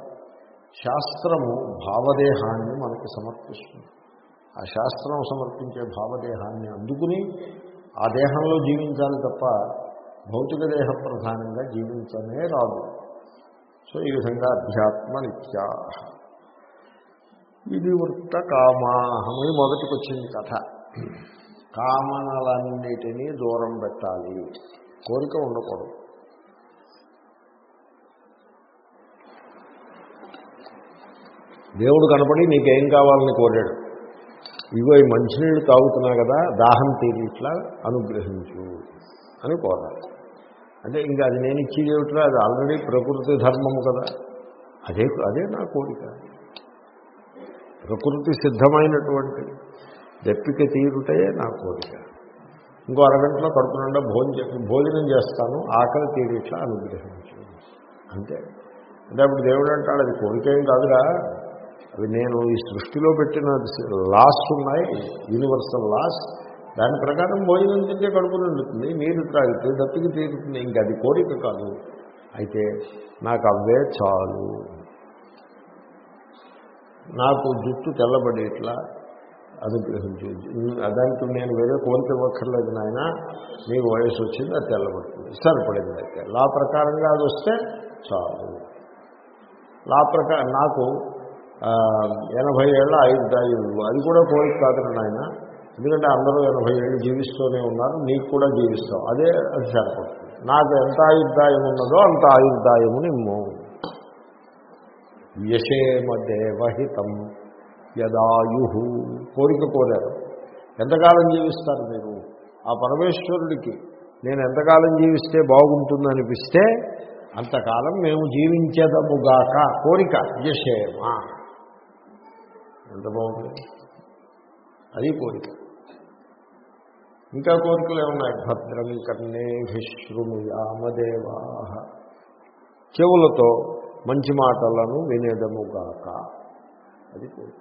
శాస్త్రము భావదేహాన్ని మనకి సమర్పిస్తుంది. ఆ శాస్త్రం సమర్పించే భావదేహాన్ని అందుకుని ఆ దేహంలో జీవించాలి తప్ప భౌతిక దేహ ప్రధానంగా జీవించమే రాదు. సో ఈ విధంగా అధ్యాత్మ నిత్యా ఇది వృత్త కామాహమని మొదటికి వచ్చింది కథ. కామనలన్నిటినీ దూరం పెట్టాలి. కోరిక ఉండకూడదు. దేవుడు కనపడి నీకేం కావాలని కోరాడు. ఇగో ఈ మంచినీళ్ళు తాగుతున్నా కదా దాహం తీరిట్లా అనుగ్రహించు అని కోరాలి అంటే ఇంకా అది నేను ఇచ్చేది ఏమిట్రా? అది ఆల్రెడీ ప్రకృతి ధర్మము కదా. అదే అదే నా కోరిక. ప్రకృతి సిద్ధమైనటువంటి దప్పిక తీరుటే నా కోరిక. ఇంకో అరగంటలో కడుపు నిండా భోజనం భోజనం చేస్తాను ఆకలి తీరిట్లా అనుగ్రహించు. అంతే. అంటే అప్పుడు దేవుడు అంటాడు అది కోరిక ఏం కాదురా. అవి నేను ఈ సృష్టిలో పెట్టిన లాస్ ఉన్నాయి యూనివర్సల్ లాస్. దాని ప్రకారం భోజనం తింటే కడుపు నిండుతుంది నీరు త్రాగితే దత్తికి తీరుతుంది. ఇంకా అది కోరిక కాదు. అయితే నాకు అవే చాలు. నాకు జుట్టు తెల్లబడేట్లా అనుగ్రహించు దానికి నేను వేరే కోరిక ఇవ్వక్కర్లేదు నాయన. మీకు వయసు వచ్చింది అది తెల్లబడుతుంది. సరిపడింది అయితే లా ప్రకారంగా అది వస్తే చాలు. లా ప్రకారం నాకు ఎనభై ఏళ్ళ ఐదు ఆయుర్దాయం అది కూడా కోరిక కాదు నాయన. ఎందుకంటే అందరూ ఎనభై ఏళ్ళు జీవిస్తూనే ఉన్నారు నీకు కూడా జీవిస్తావు. అదే అది సరిపడుతుంది నాకు ఎంత ఆయుర్దాయం ఉన్నదో అంత ఆయుర్దాయము నిమ్ము. యశేమదేవహితం యదాయు కోరిక కోరారు. ఎంతకాలం జీవిస్తారు మీరు? ఆ పరమేశ్వరుడికి నేను ఎంతకాలం జీవిస్తే బాగుంటుందనిపిస్తే అంతకాలం మేము జీవించదముగాక. కోరిక యశేమ. ఎంత బాగుంది? అది కోరిక. ఇంకా కోరికలు ఏమున్నాయి? భద్రం కర్ణేభిశృణుయామదేవా చెవులతో మంచి మాటలను వినేదముగాక అది కోరిక.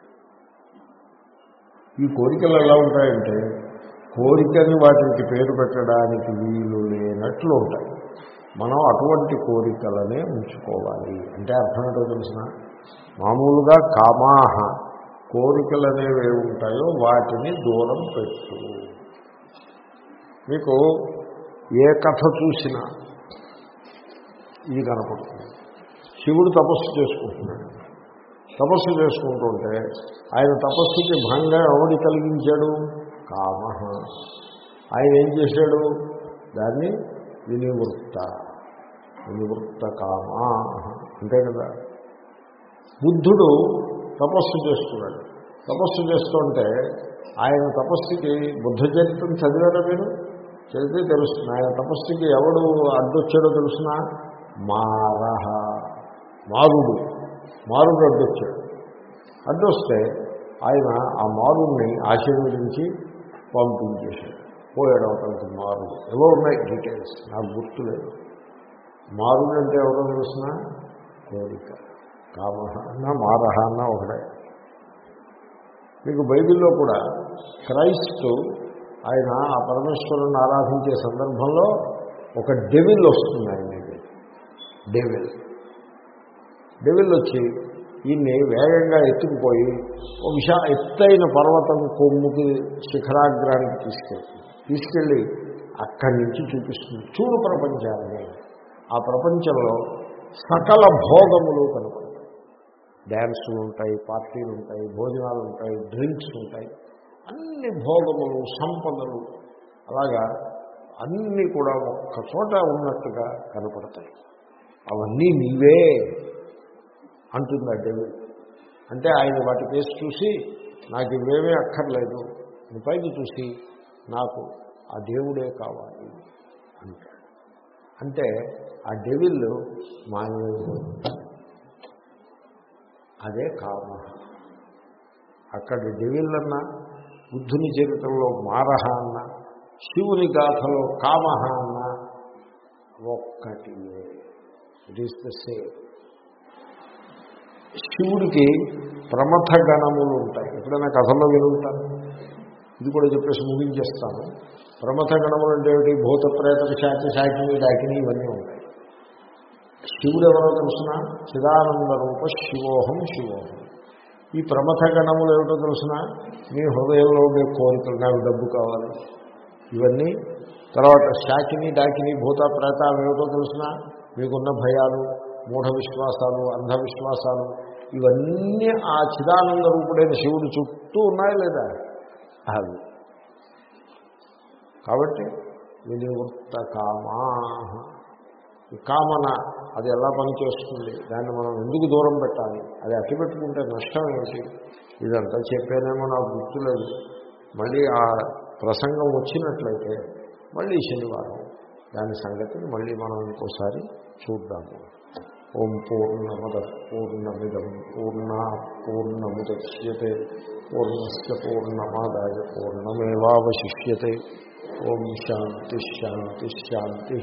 ఈ కోరికలు ఎలా ఉంటాయంటే కోరికని వాటికి పేరు పెట్టడానికి వీలు లేనట్లు ఉంటాయి. మనం అటువంటి కోరికలనే ఉంచుకోవాలి. అంటే అర్థం ఏంటో తెలిసిన? మామూలుగా కామాహ కోరికలు అనేవి ఏవి ఉంటాయో వాటిని దూరం పెట్టు. మీకు ఏ కథ చూసినా ఇది కనపడుతుంది. శివుడు తపస్సు చేసుకుంటున్నాడు. తపస్సు చేసుకుంటుంటే ఆయన తపస్సుకి భంగం ఎవడి కలిగించాడు? కామ ఆయన ఏం చేశాడు? దాన్ని వినివృత్త. వినివృత్త కామ అంతే కదా? బుద్ధుడు తపస్సు చేస్తున్నాడు. తపస్సు చేస్తుంటే ఆయన తపస్సుకి బుద్ధ చరిత్రం చదివారా మీరు? చదివితే తెలుస్తుంది. ఆయన తపస్సుకి ఎవడు అడ్డొచ్చాడో తెలుసిన? మారహ. మారుడు. మారుడు అడ్డొచ్చాడు. అడ్డొస్తే ఆయన ఆ మారుడిని ఆశీర్వదించి పంపించేశాడు. పోయాడు అవతలకి మారుడు ఏవో ఉన్నాయి డీటెయిల్స్. నాకు గుర్తులేదు మారుడు అంటే ఎవరో తెలిసిన? కోరిక. కామహ అన్న మారహ అన్న ఒకడే. మీకు బైబిల్లో కూడా క్రైస్తు ఆయన ఆ పరమేశ్వరుని ఆరాధించే సందర్భంలో ఒక డెవిల్ వస్తుంది ఆయన డెవిల్. డెవిల్ వచ్చి ఈయన్ని వేగంగా ఎత్తుకుపోయి ఒక విషా ఎత్తైన పర్వతం కొమ్ముకి శిఖరాగ్రానికి తీసుకెళ్తుంది తీసుకెళ్ళి అక్కడి నుంచి చూపిస్తుంది. చూడు ప్రపంచాన్ని. ఆ ప్రపంచంలో సకల భోగములు కనపడతాయి. డ్యాన్సులు ఉంటాయి పార్టీలు ఉంటాయి భోజనాలు ఉంటాయి డ్రింక్స్ ఉంటాయి. అన్ని భోగములు సంపదలు అలాగా అన్నీ కూడా ఒక్క చోట ఉన్నట్టుగా కనపడతాయి. అవన్నీ నీవే అంటుంది ఆ డెవిల్? అంటే ఆయన వాటి కేసు చూసి నాకు ఇవేమీ అక్కర్లేదు నీ పైకి చూసి నాకు ఆ దేవుడే కావాలి అంటాడు. అంటే ఆ డెవిల్ మాయమైపోతుంది అదే కామ. అక్కడ డెవిల్ అన్నా బుద్ధుని చరిత్రలో మారహ అన్న శివుని గాథలో కామహ అన్న ఒక్కటి ఇట్ ఈస్ ద సేమ్ శివుడికి ప్రమథ గణములు ఉంటాయి. ఎప్పుడైనా కథల్లో వినుంటాను ఇది కూడా చెప్పేసి ముగించేస్తాను. ప్రమథ గణములు అంటే ఏమిటి? భూత ప్రేత శాంతి శాకిని డాకిని ఇవన్నీ ఉంటాయి. శివుడు ఎవరో తెలుసిన? చిదానంద రూప శివోహం శివోహం. ఈ ప్రమథ గణములు ఏమిటో తెలిసిన? మీ హృదయంలో ఉండే కోరికలు నాకు డబ్బు కావాలి. ఇవన్నీ తర్వాత శాకిని డాకిని భూత ప్రేత ఏమిటో తెలిసిన? మీకున్న భయాలు మూఢ విశ్వాసాలు అంధవిశ్వాసాలు ఇవన్నీ ఆ చిదానంద రూపుడైన శివుడు చుట్టూ ఉన్నాయా లేదా? అవి. కాబట్టి వినివృత్త కామా ఈ కామన అది ఎలా పనిచేస్తుంది? దాన్ని మనం ఎందుకు దూరం పెట్టాలి? అది అట్టి పెట్టుకుంటే నష్టం ఏమిటి ఇదంతా చెప్పానేమో నాకు గుర్తులేదు. మళ్ళీ ఆ ప్రసంగం వచ్చినట్లయితే మళ్ళీ శనివారం. దాని సంగతిని మళ్ళీ మనం ఇంకోసారి చూద్దాము. ఓం పూర్ణమద పూర్ణమిదం పూర్ణ పూర్ణముద్యతే పూర్ణస్ పూర్ణమాదాయ పూర్ణమేవాశిష్యతే ఓం శాంతి శాంతి శాంతి.